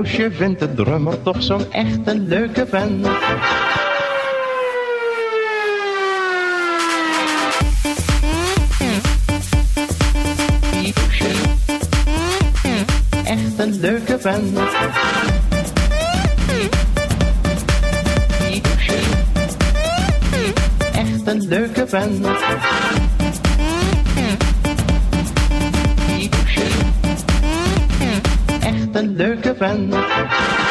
Joosje vindt de drummer toch zo'n echte leuke vent. Echt een leuke vent. Echt een leuke vent. and lurk around.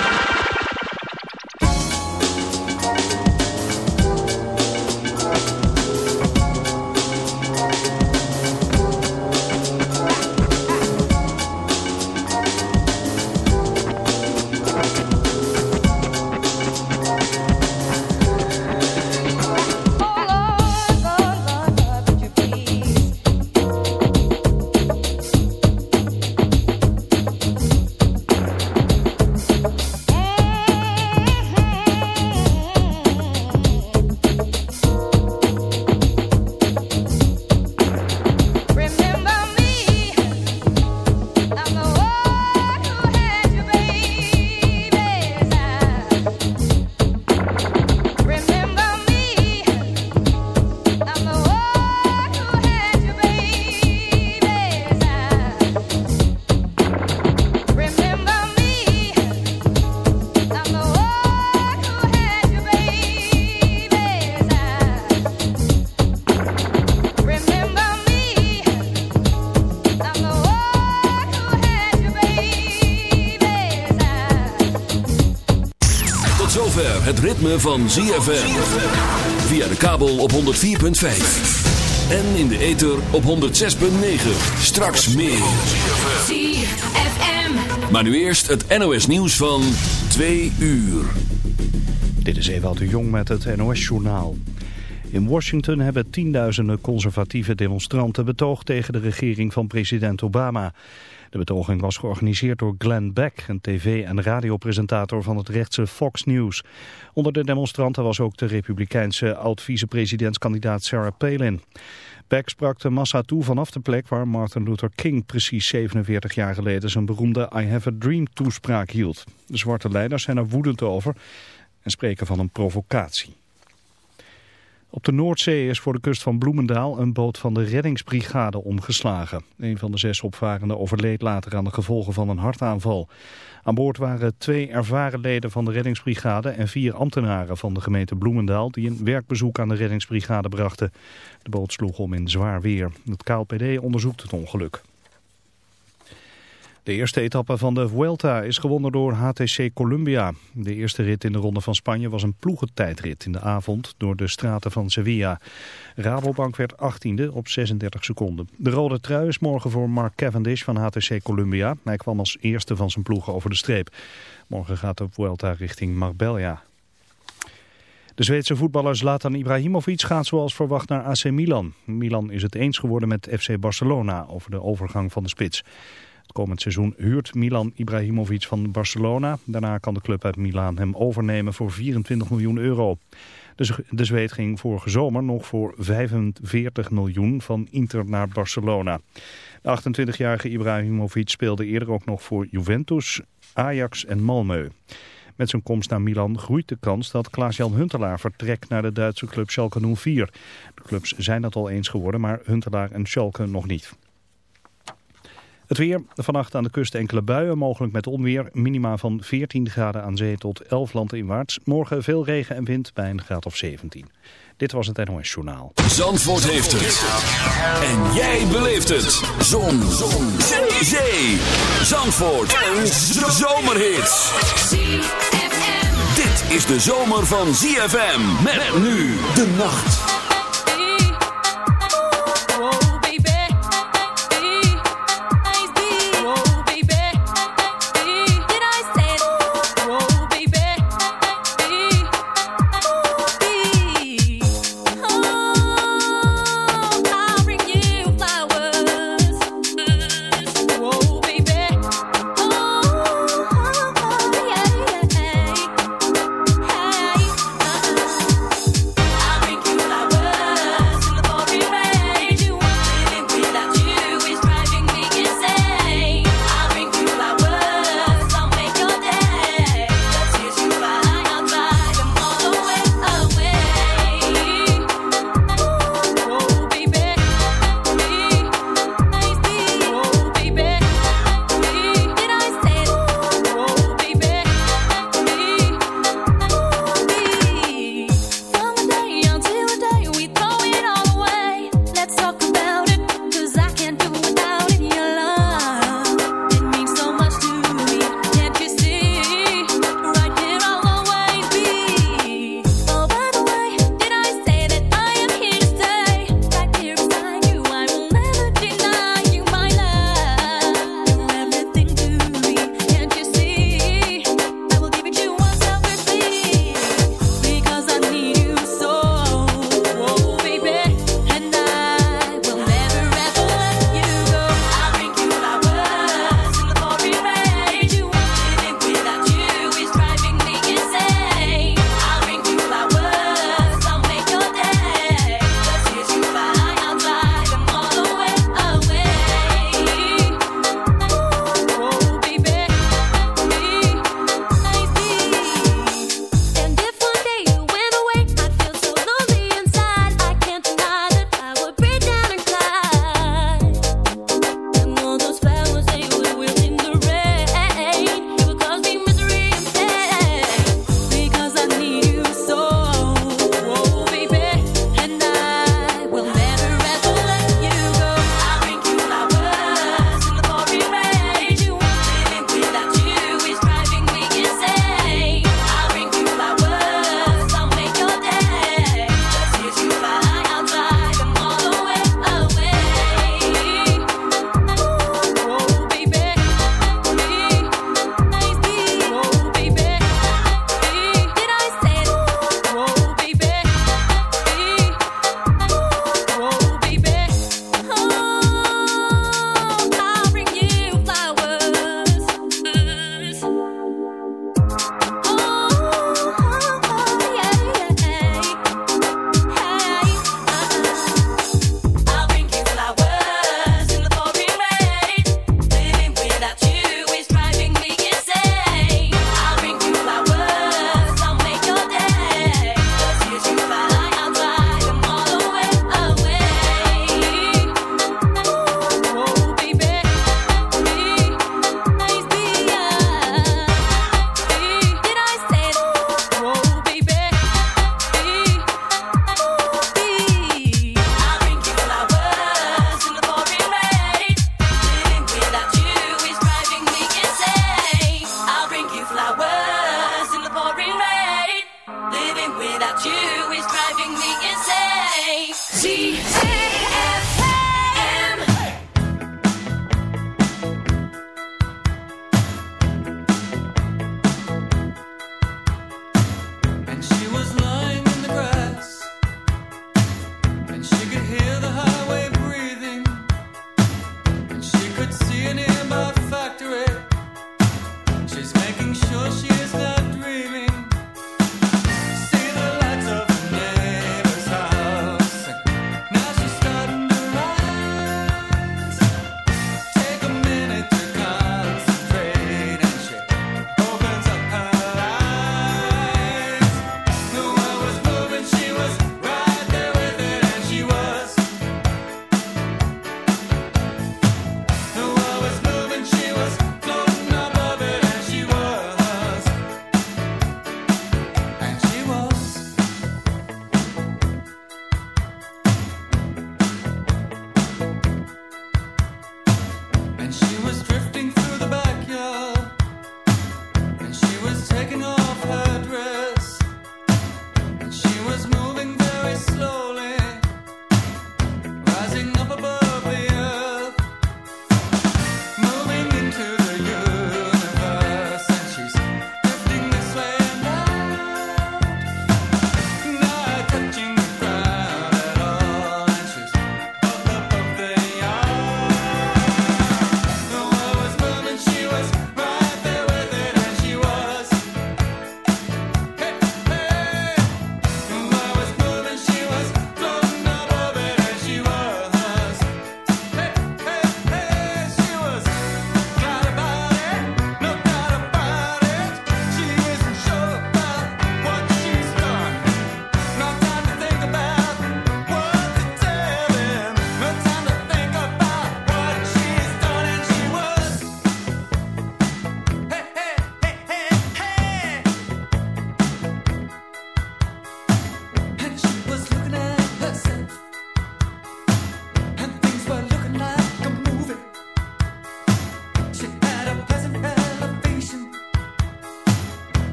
Ritme van ZFM. Via de kabel op 104.5. En in de ether op 106.9. Straks meer. ZFM. Maar nu eerst het NOS nieuws van 2 uur. Dit is Ewout de Jong met het NOS-journaal. In Washington hebben tienduizenden conservatieve demonstranten betoogd tegen de regering van president Obama. De betoging was georganiseerd door Glenn Beck, een tv- en radiopresentator van het rechtse Fox News. Onder de demonstranten was ook de republikeinse oud-vicepresidentskandidaat Sarah Palin. Beck sprak de massa toe vanaf de plek waar Martin Luther King precies 47 jaar geleden zijn beroemde I Have a Dream toespraak hield. De zwarte leiders zijn er woedend over en spreken van een provocatie. Op de Noordzee is voor de kust van Bloemendaal een boot van de reddingsbrigade omgeslagen. Een van de zes opvarenden overleed later aan de gevolgen van een hartaanval. Aan boord waren twee ervaren leden van de reddingsbrigade en vier ambtenaren van de gemeente Bloemendaal die een werkbezoek aan de reddingsbrigade brachten. De boot sloeg om in zwaar weer. Het KLPD onderzoekt het ongeluk. De eerste etappe van de Vuelta is gewonnen door HTC Columbia. De eerste rit in de Ronde van Spanje was een ploegentijdrit in de avond door de straten van Sevilla. Rabobank werd 18e op 36 seconden. De rode trui is morgen voor Mark Cavendish van HTC Columbia. Hij kwam als eerste van zijn ploeg over de streep. Morgen gaat de Vuelta richting Marbella. De Zweedse voetballer Zlatan Ibrahimovic gaat zoals verwacht naar AC Milan. Milan is het eens geworden met FC Barcelona over de overgang van de spits. Komend seizoen huurt Milan Ibrahimovic van Barcelona. Daarna kan de club uit Milaan hem overnemen voor 24 miljoen euro. De Zweed ging vorige zomer nog voor 45 miljoen van Inter naar Barcelona. De 28-jarige Ibrahimovic speelde eerder ook nog voor Juventus, Ajax en Malmö. Met zijn komst naar Milan groeit de kans dat Klaas-Jan Huntelaar vertrekt naar de Duitse club Schalke 04. De clubs zijn dat al eens geworden, maar Huntelaar en Schalke nog niet. Het weer, vannacht aan de kust enkele buien, mogelijk met onweer. Minima van 14 graden aan zee tot 11 landinwaarts. Morgen veel regen en wind bij een graad of 17. Dit was het NOS Journaal. Zandvoort heeft het. En jij beleeft het. Zon. Zon. Zee. Zandvoort. Een zomerhit. Dit is de zomer van ZFM. Met nu de nacht.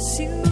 consume.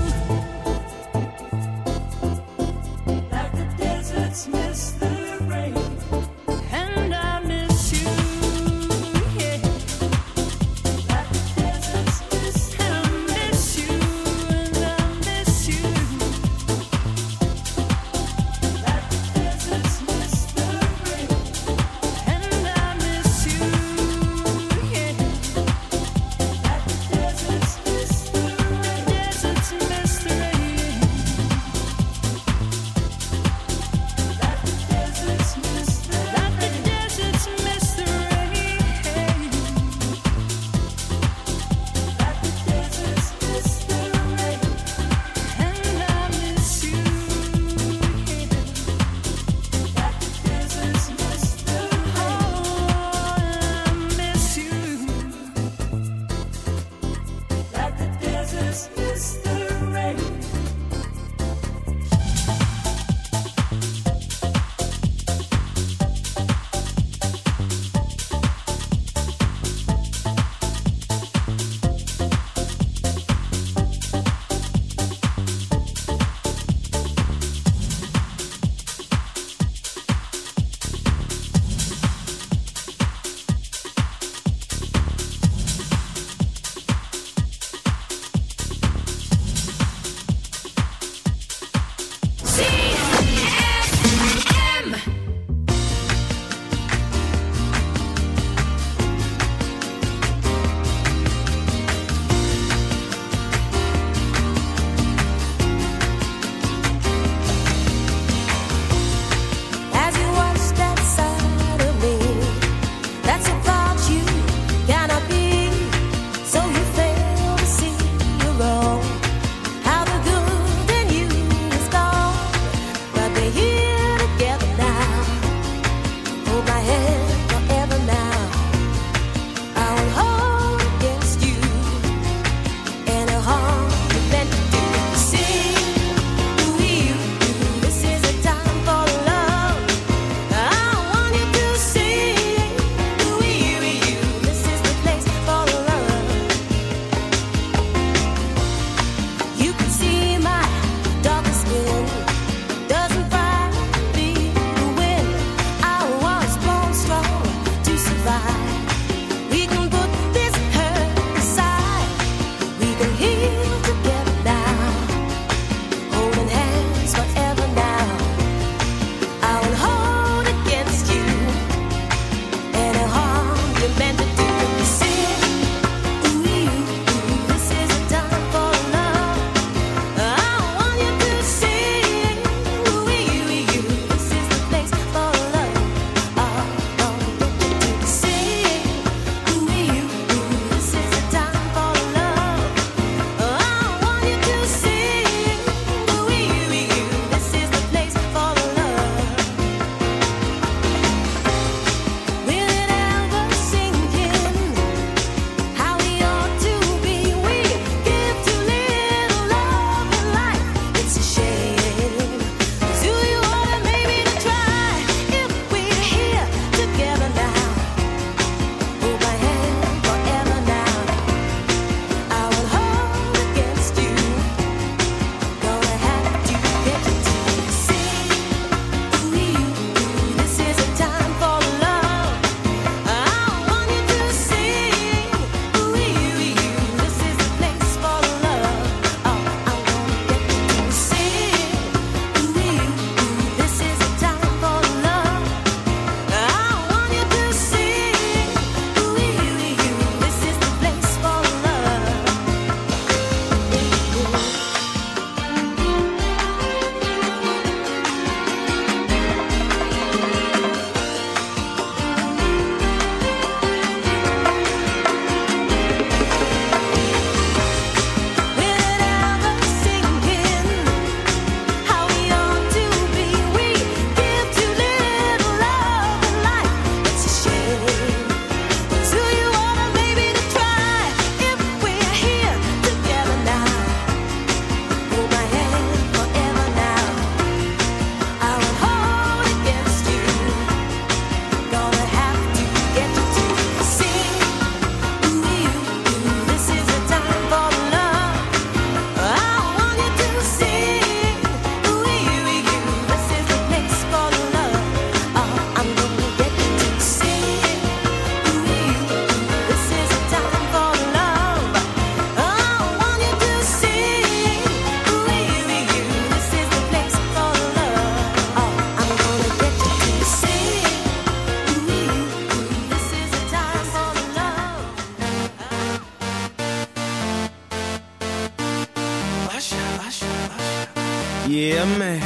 a man.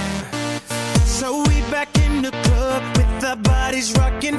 So we back in the club with our bodies rocking.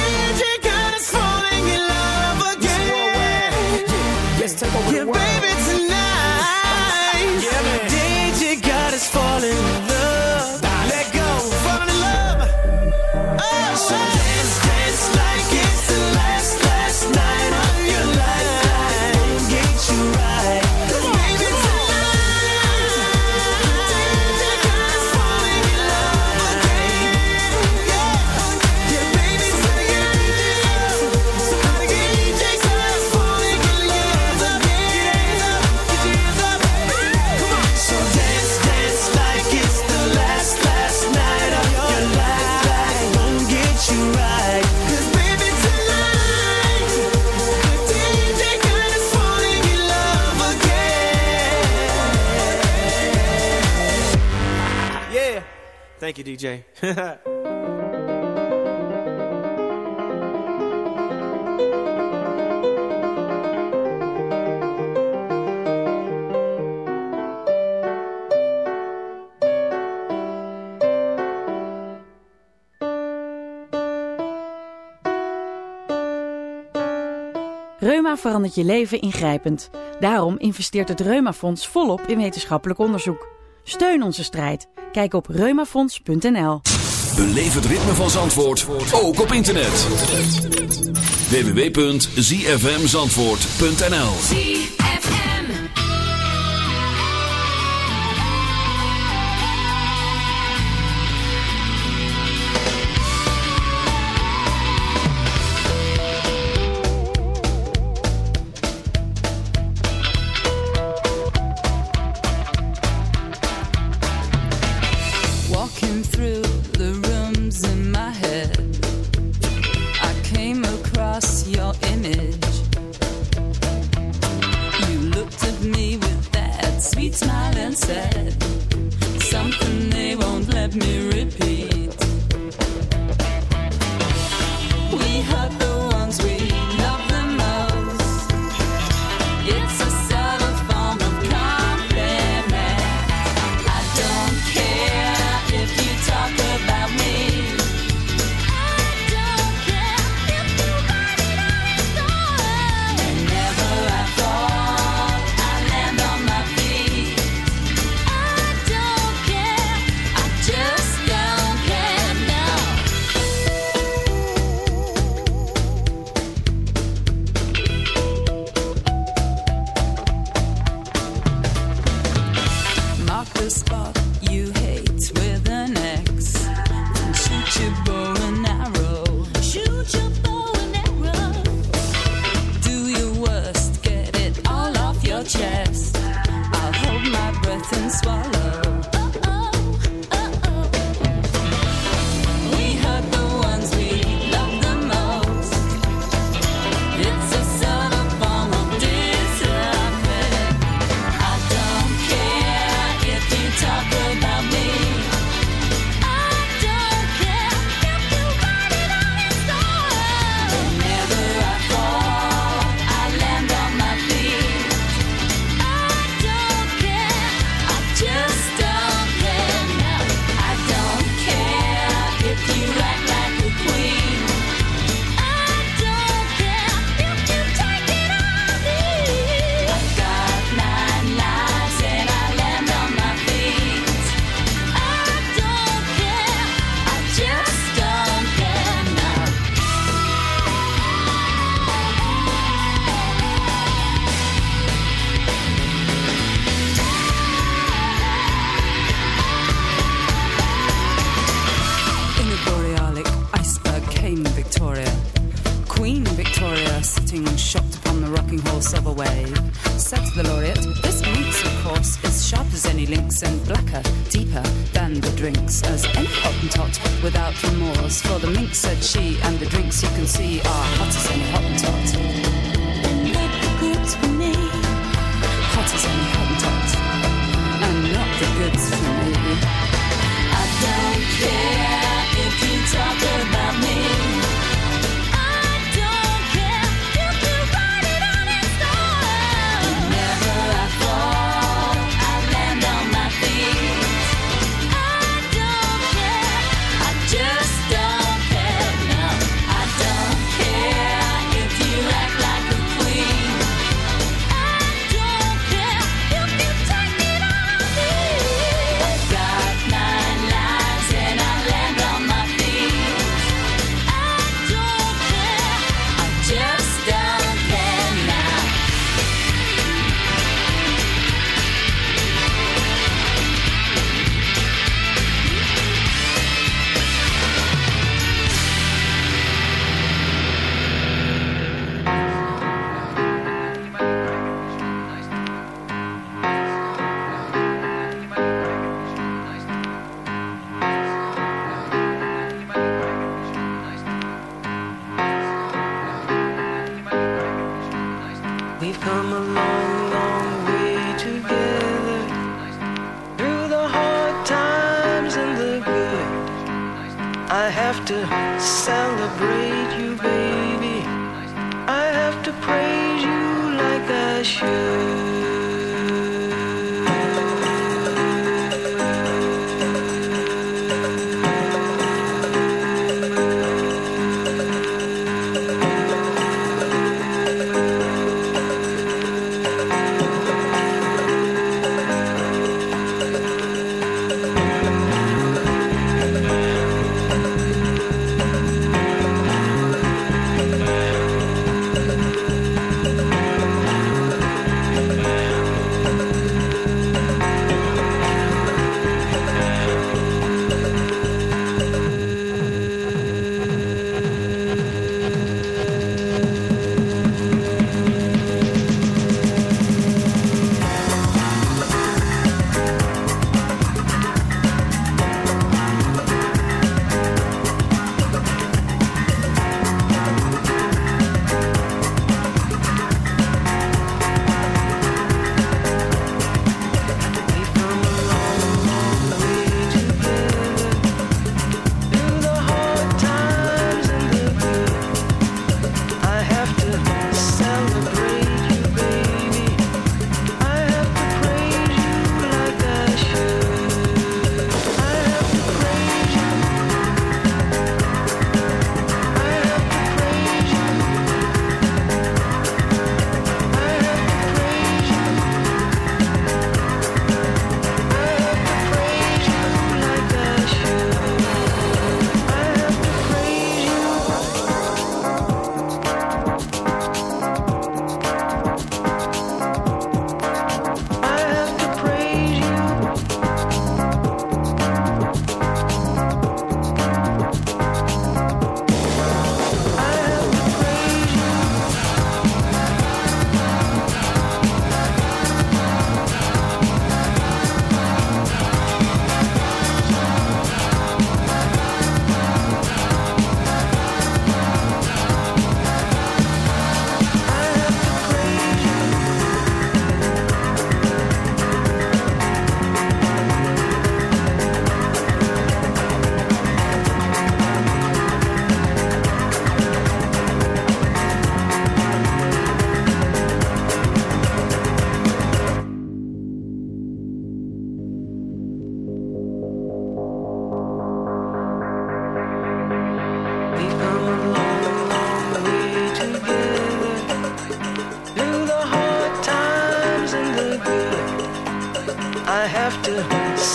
Thank DJ. Reuma verandert je leven ingrijpend. Daarom investeert het Reumafonds volop in wetenschappelijk onderzoek. Steun onze strijd. Kijk op reumafonds.nl. Beleef het ritme van Zandvoort ook op internet. www.zfmzandvoort.nl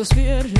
Los viernes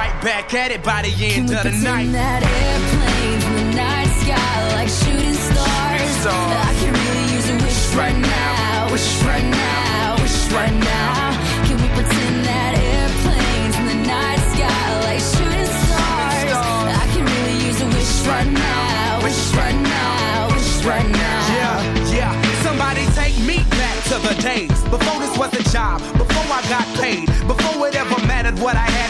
right back at it by the end Can of the night. That in the night sky like shooting stars. I really use a wish right, now, wish right now, wish right now. Can we pretend that airplanes in the night sky like shooting stars? I can really use a wish right, right now, wish right now, wish right now. Yeah, yeah. Somebody take me back to the days before this was a job, before I got paid, before it ever mattered what I had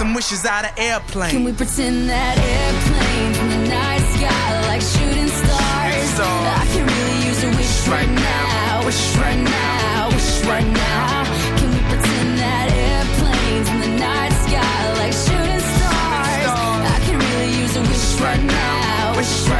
some wishes out of airplanes. Can we pretend that airplanes in the night sky like shooting stars? I can really use a wish right now, wish right now, wish right now. Can we pretend that airplanes in the night sky like shooting stars? I can really use a wish right now, wish right now,